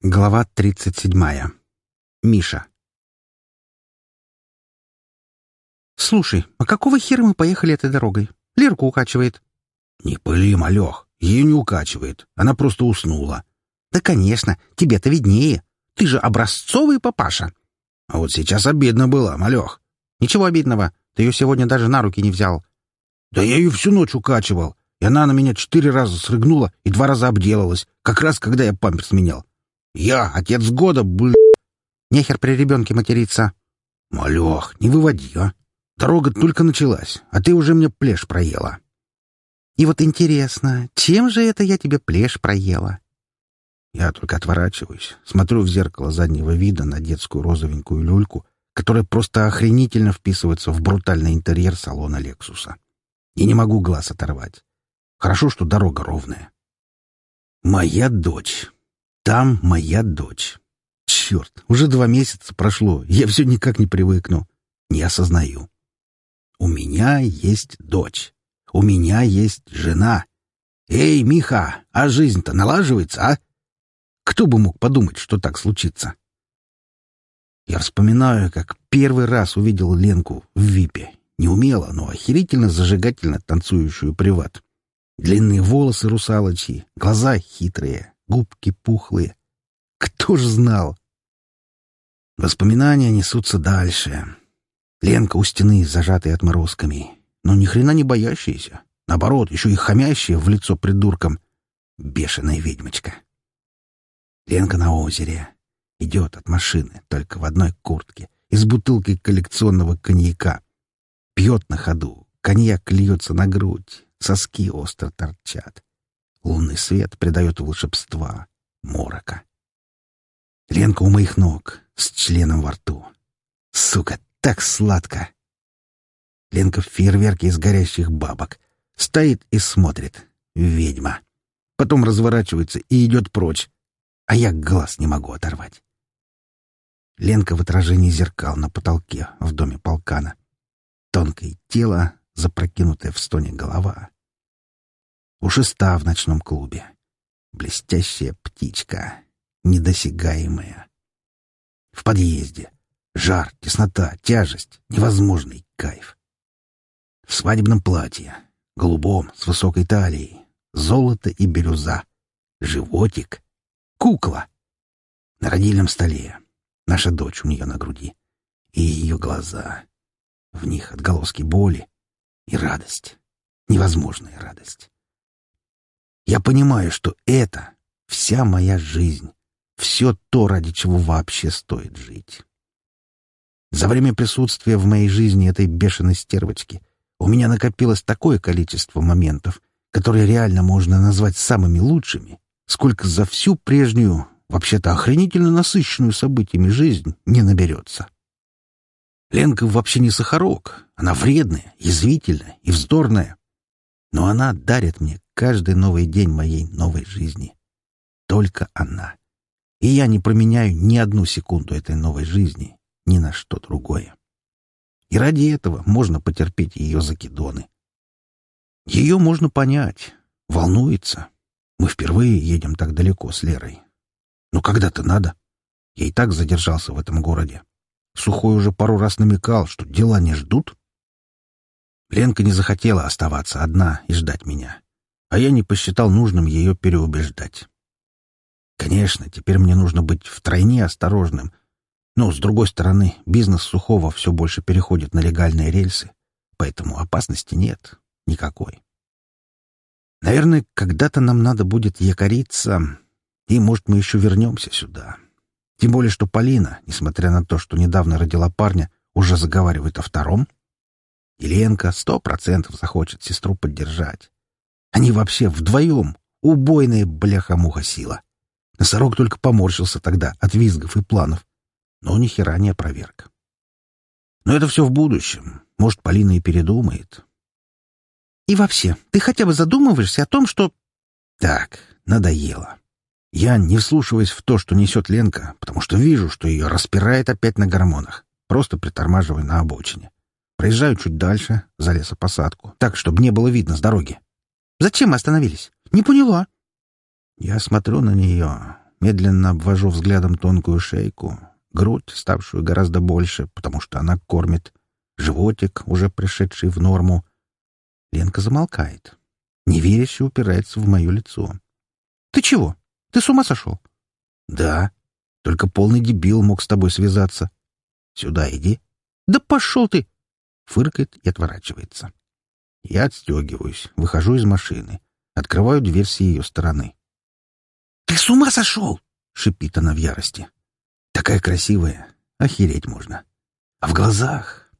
Глава тридцать седьмая. Миша. «Слушай, а какого хера мы поехали этой дорогой? Лерку укачивает». «Не пыли, малех. Ее не укачивает. Она просто уснула». «Да, конечно. Тебе-то виднее. Ты же образцовый папаша». «А вот сейчас обидно было, малех». «Ничего обидного. Ты ее сегодня даже на руки не взял». «Да я ее всю ночь укачивал. И она на меня четыре раза срыгнула и два раза обделалась, как раз когда я памперс менял. Я отец года, бл... Нехер при ребенке материться. Малех, не выводи, а. Дорога только началась, а ты уже мне плешь проела. И вот интересно, чем же это я тебе плешь проела? Я только отворачиваюсь, смотрю в зеркало заднего вида на детскую розовенькую люльку, которая просто охренительно вписывается в брутальный интерьер салона «Лексуса». И не могу глаз оторвать. Хорошо, что дорога ровная. Моя дочь. Там моя дочь. Черт, уже два месяца прошло, я все никак не привыкну. Не осознаю. У меня есть дочь. У меня есть жена. Эй, Миха, а жизнь-то налаживается, а? Кто бы мог подумать, что так случится? Я вспоминаю, как первый раз увидел Ленку в ВИПе. Не умело, но охерительно зажигательно танцующую приват. Длинные волосы русалочьи, глаза хитрые, губки пухлые. Кто ж знал? Воспоминания несутся дальше. Ленка у стены, зажатая отморозками, но ни хрена не боящаяся. Наоборот, еще и хамящая в лицо придуркам. Бешеная ведьмочка. Ленка на озере. Идет от машины, только в одной куртке и с бутылкой коллекционного коньяка. Пьет на ходу, коньяк льется на грудь, соски остро торчат. Лунный свет придает волшебства, морока. Ленка у моих ног, с членом во рту. Сука, так сладко! Ленка в фейерверке из горящих бабок. Стоит и смотрит. Ведьма. Потом разворачивается и идет прочь. А я глаз не могу оторвать. Ленка в отражении зеркал на потолке в доме полкана. Тонкое тело, запрокинутая в стоне голова. У шеста в ночном клубе. Блестящая птичка, недосягаемая. В подъезде. Жар, теснота, тяжесть, невозможный кайф. В свадебном платье, голубом, с высокой талией, золото и бирюза, животик, кукла. На родильном столе наша дочь у нее на груди. И ее глаза. В них отголоски боли и радость. Невозможная радость. Я понимаю, что это вся моя жизнь, все то, ради чего вообще стоит жить. За время присутствия в моей жизни этой бешеной стервочки у меня накопилось такое количество моментов, которые реально можно назвать самыми лучшими, сколько за всю прежнюю, вообще-то охренительно насыщенную событиями жизнь не наберется. Ленка вообще не сахарок, она вредная, язвительная и вздорная. Но она дарит мне каждый новый день моей новой жизни. Только она. И я не променяю ни одну секунду этой новой жизни ни на что другое. И ради этого можно потерпеть ее закидоны. Ее можно понять. Волнуется. Мы впервые едем так далеко с Лерой. Но когда-то надо. Я и так задержался в этом городе. Сухой уже пару раз намекал, что дела не ждут. Ленка не захотела оставаться одна и ждать меня а я не посчитал нужным ее переубеждать. Конечно, теперь мне нужно быть втройне осторожным, но, с другой стороны, бизнес Сухого все больше переходит на легальные рельсы, поэтому опасности нет никакой. Наверное, когда-то нам надо будет якориться, и, может, мы еще вернемся сюда. Тем более, что Полина, несмотря на то, что недавно родила парня, уже заговаривает о втором. Еленка сто процентов захочет сестру поддержать. Они вообще вдвоем убойная бляха-муха сила. Носорог только поморщился тогда от визгов и планов. Но ни хера не опроверг. Но это все в будущем. Может, Полина и передумает. И вообще, ты хотя бы задумываешься о том, что... Так, надоело. Я не вслушиваюсь в то, что несет Ленка, потому что вижу, что ее распирает опять на гормонах. Просто притормаживаю на обочине. Проезжаю чуть дальше, за лесопосадку, так, чтобы не было видно с дороги. Зачем мы остановились? Не поняла. Я смотрю на нее, медленно обвожу взглядом тонкую шейку, грудь, ставшую гораздо больше, потому что она кормит, животик, уже пришедший в норму. Ленка замолкает. Неверяще упирается в мое лицо. «Ты чего? Ты с ума сошел?» «Да. Только полный дебил мог с тобой связаться. Сюда иди». «Да пошел ты!» Фыркает и отворачивается. Я отстегиваюсь, выхожу из машины, открываю дверь с ее стороны. «Ты с ума сошел?» — шипит она в ярости. «Такая красивая, охереть можно. А в глазах...»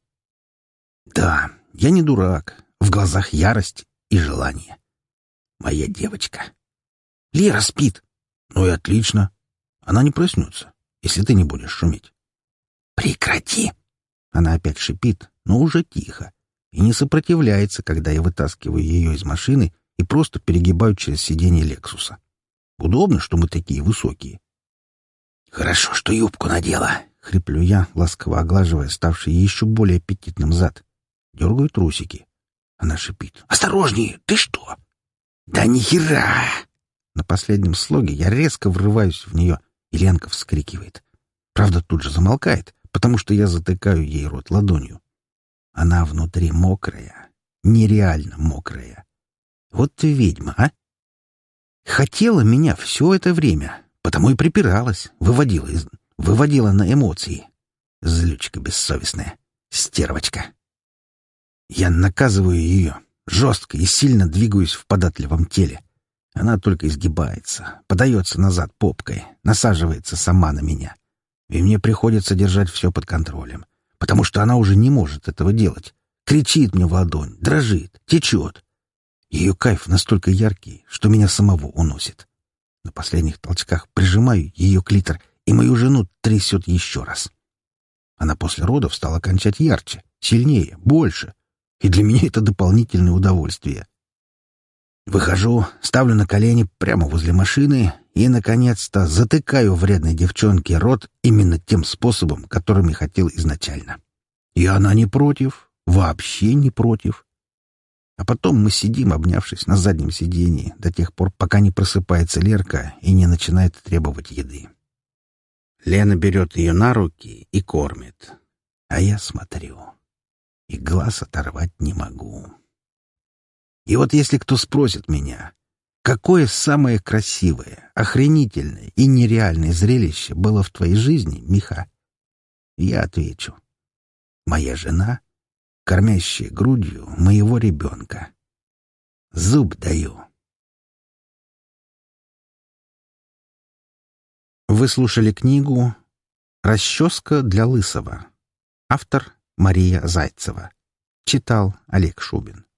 «Да, я не дурак. В глазах ярость и желание. Моя девочка. Лера спит. Ну и отлично. Она не проснется, если ты не будешь шуметь». «Прекрати!» Она опять шипит, но уже тихо, и не сопротивляется, когда я вытаскиваю ее из машины и просто перегибаю через сиденье Лексуса. Удобно, что мы такие высокие. «Хорошо, что юбку надела», — хриплю я, ласково оглаживая ставший еще более аппетитным зад. Дергаю трусики. Она шипит. «Осторожнее! Ты что?» «Да ни хера!» На последнем слоге я резко врываюсь в нее, и Ленка вскрикивает. Правда, тут же замолкает, потому что я затыкаю ей рот ладонью. Она внутри мокрая, нереально мокрая. Вот ты ведьма, а? Хотела меня все это время, потому и припиралась, выводила, из... выводила на эмоции. Злючка бессовестная, стервочка. Я наказываю ее, жестко и сильно двигаюсь в податливом теле. Она только изгибается, подается назад попкой, насаживается сама на меня. И мне приходится держать все под контролем, потому что она уже не может этого делать. Кричит мне в ладонь, дрожит, течет. Ее кайф настолько яркий, что меня самого уносит. На последних толчках прижимаю ее клитор, и мою жену трясет еще раз. Она после родов стала кончать ярче, сильнее, больше. И для меня это дополнительное удовольствие. Выхожу, ставлю на колени прямо возле машины и, наконец-то, затыкаю вредной девчонке рот именно тем способом, которым я хотел изначально. И она не против, вообще не против. А потом мы сидим, обнявшись на заднем сидении, до тех пор, пока не просыпается Лерка и не начинает требовать еды. Лена берет ее на руки и кормит. А я смотрю. И глаз оторвать не могу. И вот если кто спросит меня, какое самое красивое, охренительное и нереальное зрелище было в твоей жизни, Миха, я отвечу. Моя жена кормящая грудью моего ребенка. Зуб даю. Вы слушали книгу «Расческа для лысого». Автор Мария Зайцева. Читал Олег Шубин.